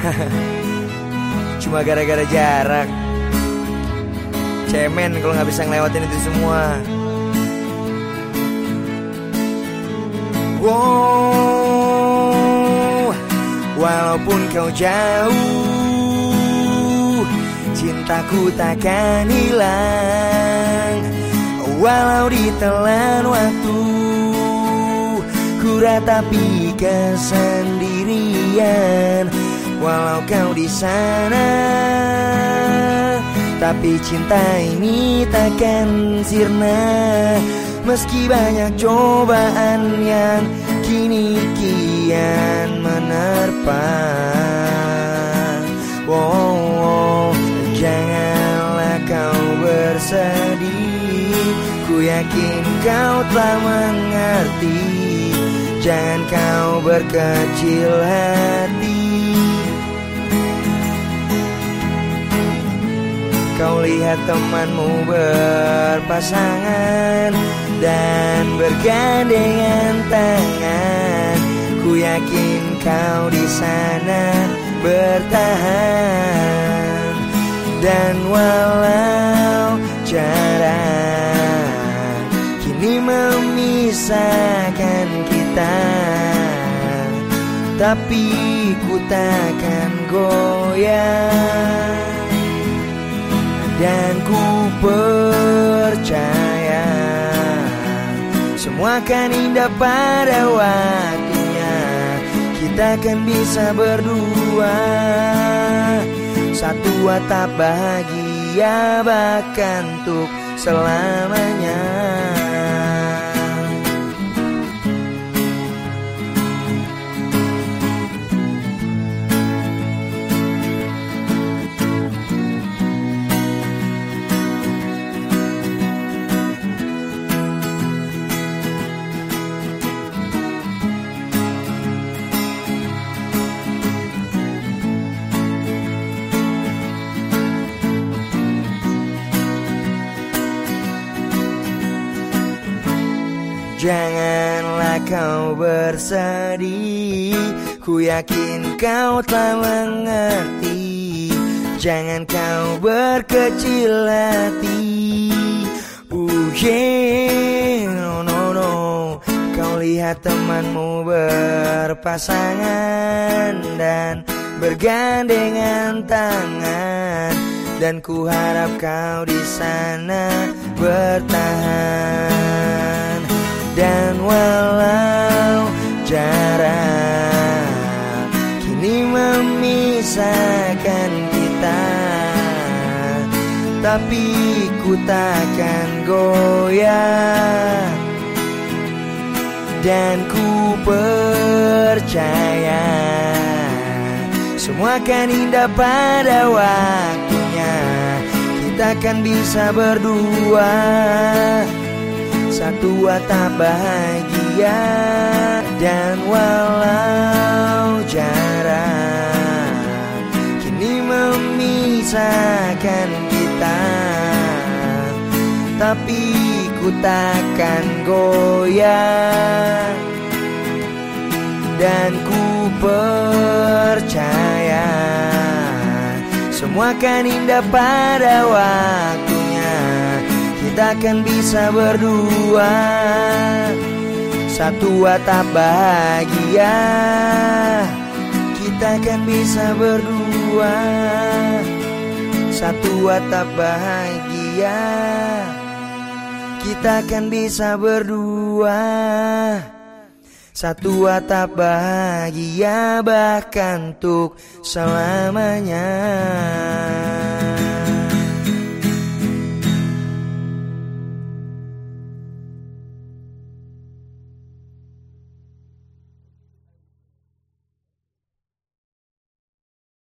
Cuma gara-gara jarak. Cemen kalau nggak bisa ngelewatin itu semua. Wow Walaupun kau jauh Cintaku takkan hilang. Walau ditelan waktu Ku ratapi kesendirian Walau kau di sana Tapi cinta ini takkan sirna. Meski banyak cobaan yang kini kian menerpa. Wow, wow, Janganlah kau bersedih. Ku yakin kau telah mengerti. Jangan kau berkecil hati Kau lihat temanmu berpasangan Dan bergandengan tangan. Ku yakin kau di sana bertahan. Dan walau jarak Kini memisahkan kita. Tapi ku takkan goyah dan ku percaya Semua akan indah pada waktunya. Kita akan bisa berdua. Satu atap bahagia bahkan untuk selamanya Janganlah kau bersedih. Ku yakin kau telah mengerti. Jangan kau berkecil hati. Uh yeah, no no no. Kau lihat temanmu berpasangan Dan bergandengan tangan. Dan ku harap kau di sana bertahan memisahkan kita. Tapi ku takkan goyah. Dan ku percaya Semua akan indah pada waktunya. Kita akan bisa berdua satu atap bahagia dan walau memisahkan kita. Tapi ku takkan goyah. Dan ku percaya semua akan indah pada waktunya. Kita akan bisa berdua Satu atap bahagia. Kita akan bisa berdua Satu atap bahagia. Kita akan bisa berdua. Satu atap bahagia bahkan untuk selamanya